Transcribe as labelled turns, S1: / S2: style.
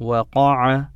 S1: وقع